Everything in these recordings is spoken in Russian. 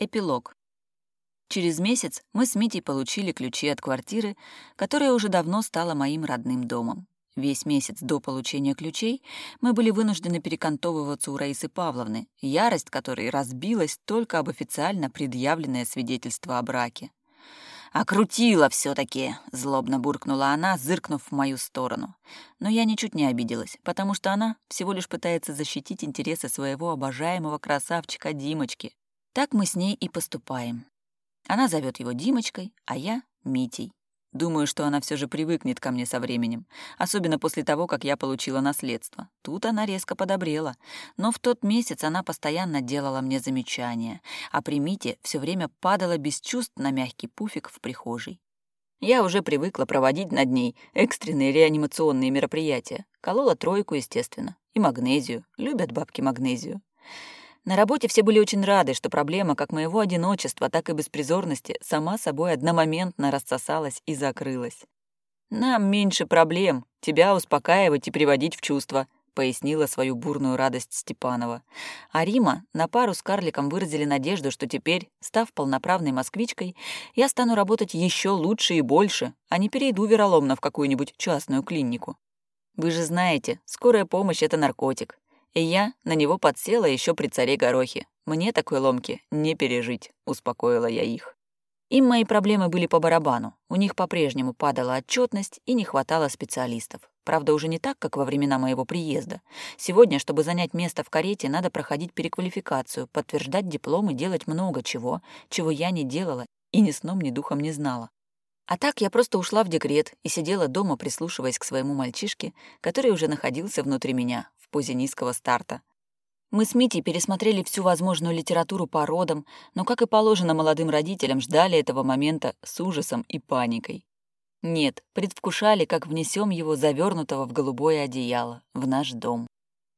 Эпилог. Через месяц мы с Митей получили ключи от квартиры, которая уже давно стала моим родным домом. Весь месяц до получения ключей мы были вынуждены перекантовываться у Раисы Павловны, ярость которой разбилась только об официально предъявленное свидетельство о браке. «Окрутила все таки злобно буркнула она, зыркнув в мою сторону. Но я ничуть не обиделась, потому что она всего лишь пытается защитить интересы своего обожаемого красавчика Димочки, так мы с ней и поступаем. Она зовет его Димочкой, а я — Митей. Думаю, что она все же привыкнет ко мне со временем, особенно после того, как я получила наследство. Тут она резко подобрела, но в тот месяц она постоянно делала мне замечания, а при Мите все время падала без чувств на мягкий пуфик в прихожей. Я уже привыкла проводить над ней экстренные реанимационные мероприятия. Колола тройку, естественно, и магнезию. Любят бабки магнезию. На работе все были очень рады, что проблема как моего одиночества, так и беспризорности сама собой одномоментно рассосалась и закрылась. «Нам меньше проблем, тебя успокаивать и приводить в чувство», пояснила свою бурную радость Степанова. А Рима на пару с карликом выразили надежду, что теперь, став полноправной москвичкой, я стану работать еще лучше и больше, а не перейду вероломно в какую-нибудь частную клинику. Вы же знаете, скорая помощь — это наркотик. И я на него подсела еще при царе Горохе. Мне такой ломки не пережить, успокоила я их. Им мои проблемы были по барабану. У них по-прежнему падала отчетность и не хватало специалистов. Правда, уже не так, как во времена моего приезда. Сегодня, чтобы занять место в карете, надо проходить переквалификацию, подтверждать диплом и делать много чего, чего я не делала и ни сном, ни духом не знала. А так я просто ушла в декрет и сидела дома, прислушиваясь к своему мальчишке, который уже находился внутри меня, в позе низкого старта. Мы с Митей пересмотрели всю возможную литературу по родам, но, как и положено молодым родителям, ждали этого момента с ужасом и паникой. Нет, предвкушали, как внесем его завернутого в голубое одеяло, в наш дом.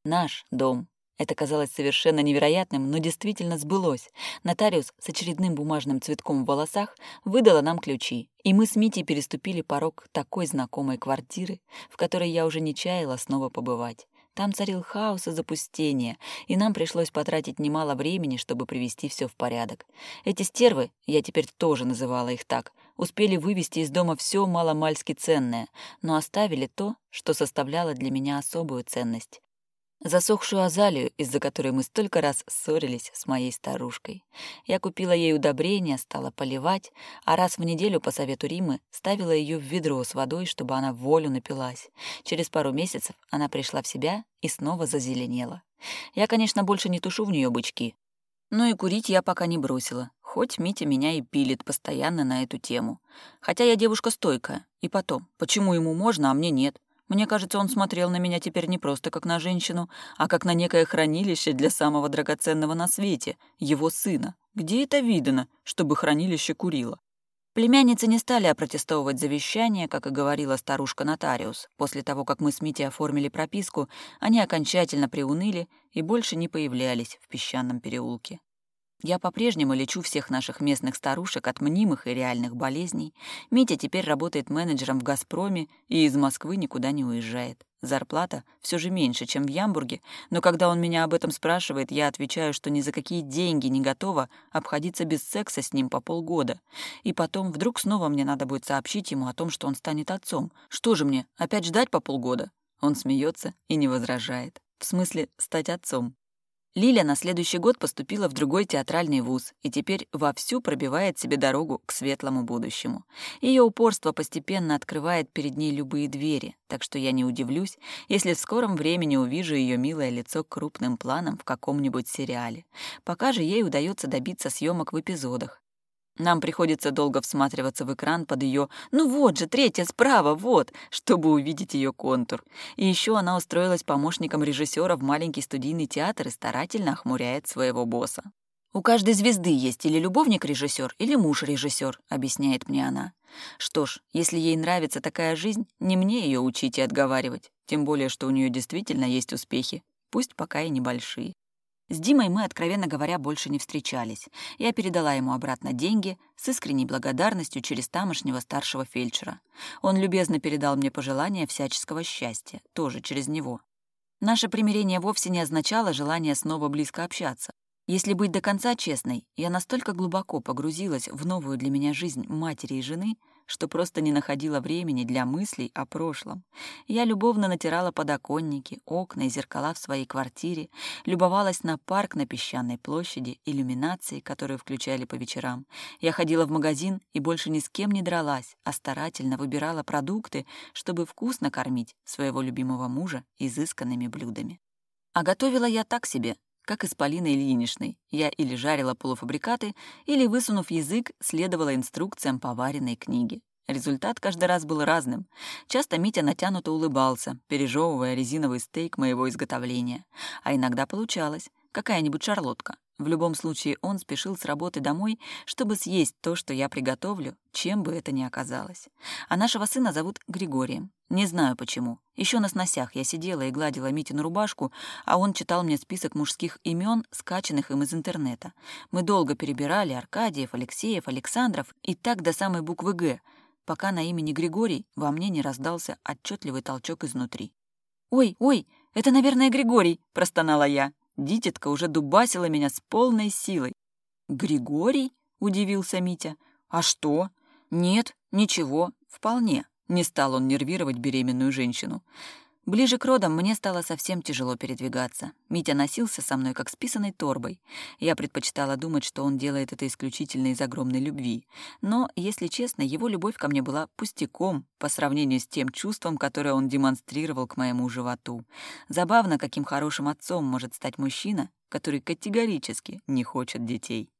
Наш дом. Это казалось совершенно невероятным, но действительно сбылось. Нотариус с очередным бумажным цветком в волосах выдала нам ключи, и мы с Митей переступили порог такой знакомой квартиры, в которой я уже не чаяла снова побывать. Там царил хаос и запустение, и нам пришлось потратить немало времени, чтобы привести все в порядок. Эти стервы, я теперь тоже называла их так, успели вывести из дома все маломальски ценное, но оставили то, что составляло для меня особую ценность засохшую азалию, из-за которой мы столько раз ссорились с моей старушкой. Я купила ей удобрения, стала поливать, а раз в неделю по совету Римы ставила ее в ведро с водой, чтобы она волю напилась. Через пару месяцев она пришла в себя и снова зазеленела. Я, конечно, больше не тушу в нее бычки. Но и курить я пока не бросила, хоть Митя меня и пилит постоянно на эту тему. Хотя я девушка стойкая. И потом, почему ему можно, а мне нет? Мне кажется, он смотрел на меня теперь не просто как на женщину, а как на некое хранилище для самого драгоценного на свете, его сына. Где это видано, чтобы хранилище курило? Племянницы не стали опротестовывать завещание, как и говорила старушка-нотариус. После того, как мы с Митей оформили прописку, они окончательно приуныли и больше не появлялись в песчаном переулке. Я по-прежнему лечу всех наших местных старушек от мнимых и реальных болезней. Митя теперь работает менеджером в «Газпроме» и из Москвы никуда не уезжает. Зарплата все же меньше, чем в Ямбурге, но когда он меня об этом спрашивает, я отвечаю, что ни за какие деньги не готова обходиться без секса с ним по полгода. И потом вдруг снова мне надо будет сообщить ему о том, что он станет отцом. Что же мне, опять ждать по полгода? Он смеется и не возражает. В смысле, стать отцом. Лиля на следующий год поступила в другой театральный вуз и теперь вовсю пробивает себе дорогу к светлому будущему. Ее упорство постепенно открывает перед ней любые двери, так что я не удивлюсь, если в скором времени увижу ее милое лицо крупным планом в каком-нибудь сериале. Пока же ей удается добиться съемок в эпизодах. Нам приходится долго всматриваться в экран под ее «ну вот же, третья справа, вот», чтобы увидеть ее контур. И еще она устроилась помощником режиссера в маленький студийный театр и старательно охмуряет своего босса. «У каждой звезды есть или любовник-режиссер, или муж-режиссер», — объясняет мне она. Что ж, если ей нравится такая жизнь, не мне ее учить и отговаривать, тем более, что у нее действительно есть успехи, пусть пока и небольшие. С Димой мы, откровенно говоря, больше не встречались. Я передала ему обратно деньги с искренней благодарностью через тамошнего старшего фельдшера. Он любезно передал мне пожелания всяческого счастья, тоже через него. Наше примирение вовсе не означало желание снова близко общаться. Если быть до конца честной, я настолько глубоко погрузилась в новую для меня жизнь матери и жены, что просто не находила времени для мыслей о прошлом. Я любовно натирала подоконники, окна и зеркала в своей квартире, любовалась на парк на песчаной площади, иллюминации, которые включали по вечерам. Я ходила в магазин и больше ни с кем не дралась, а старательно выбирала продукты, чтобы вкусно кормить своего любимого мужа изысканными блюдами. А готовила я так себе, как и с Полиной Ильиничной. Я или жарила полуфабрикаты, или, высунув язык, следовала инструкциям поваренной книги. Результат каждый раз был разным. Часто Митя натянуто улыбался, пережевывая резиновый стейк моего изготовления. А иногда получалось. Какая-нибудь шарлотка. В любом случае, он спешил с работы домой, чтобы съесть то, что я приготовлю, чем бы это ни оказалось. А нашего сына зовут Григорием. Не знаю почему. Еще на сносях я сидела и гладила Митину рубашку, а он читал мне список мужских имен, скачанных им из интернета. Мы долго перебирали Аркадиев, Алексеев, Александров и так до самой буквы «Г», пока на имени Григорий во мне не раздался отчетливый толчок изнутри. «Ой, ой, это, наверное, Григорий!» — простонала я. Дитятка уже дубасила меня с полной силой. «Григорий?» — удивился Митя. «А что?» «Нет, ничего, вполне». Не стал он нервировать беременную женщину. Ближе к родам мне стало совсем тяжело передвигаться. Митя носился со мной, как с писаной торбой. Я предпочитала думать, что он делает это исключительно из огромной любви. Но, если честно, его любовь ко мне была пустяком по сравнению с тем чувством, которое он демонстрировал к моему животу. Забавно, каким хорошим отцом может стать мужчина, который категорически не хочет детей.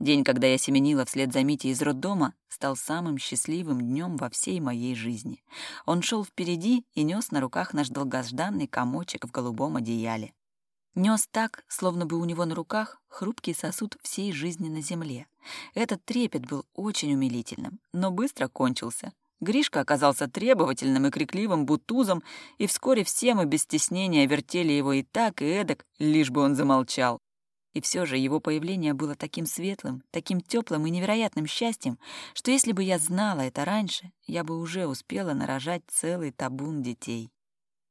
День, когда я семенила вслед за Митей из роддома, стал самым счастливым днем во всей моей жизни. Он шел впереди и нес на руках наш долгожданный комочек в голубом одеяле. Нес так, словно бы у него на руках хрупкий сосуд всей жизни на земле. Этот трепет был очень умилительным, но быстро кончился. Гришка оказался требовательным и крикливым бутузом, и вскоре все мы без стеснения вертели его и так, и эдак, лишь бы он замолчал. И все же его появление было таким светлым, таким теплым и невероятным счастьем, что если бы я знала это раньше, я бы уже успела нарожать целый табун детей.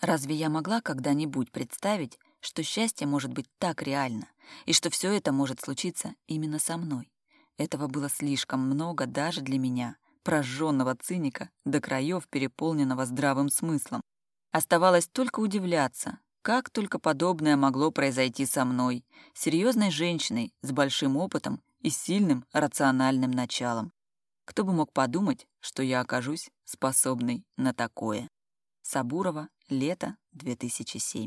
Разве я могла когда-нибудь представить, что счастье может быть так реально, и что все это может случиться именно со мной? Этого было слишком много даже для меня, прожженного циника, до краев переполненного здравым смыслом. Оставалось только удивляться, как только подобное могло произойти со мной, серьезной женщиной с большим опытом и сильным рациональным началом. Кто бы мог подумать, что я окажусь способной на такое. Сабурова, лето 2007.